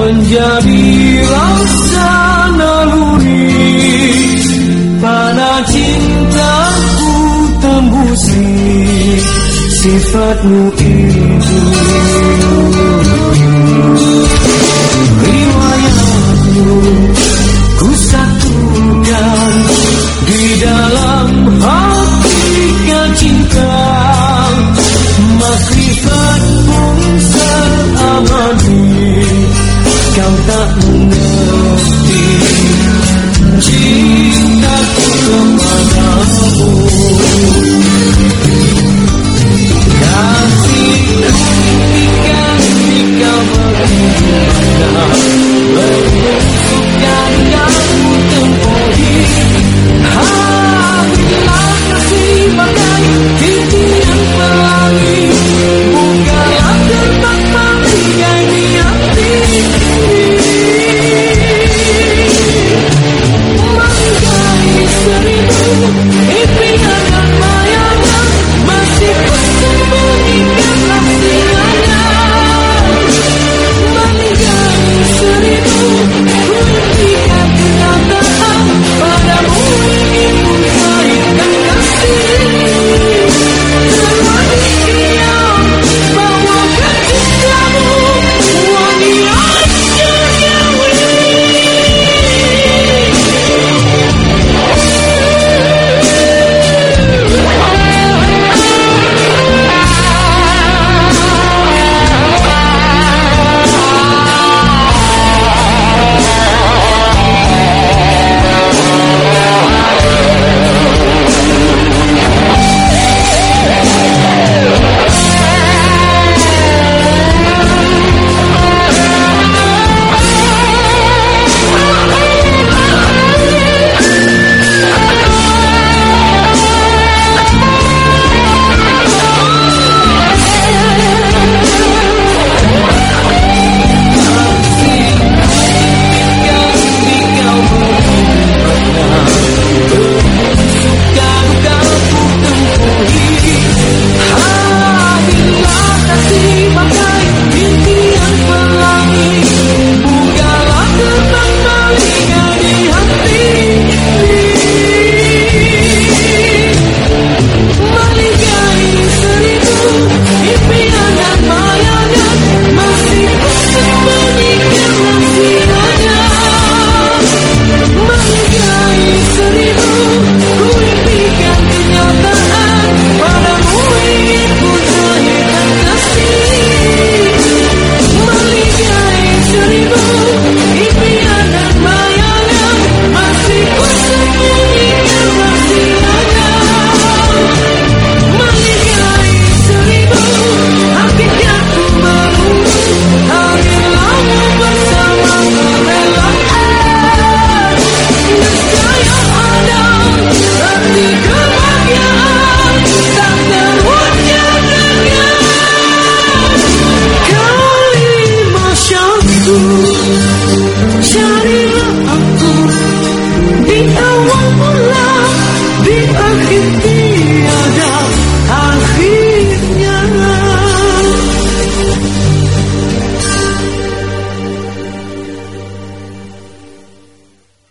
menjadi rasa naluri pada cintaku tembusi sifatmu itu 本人风格一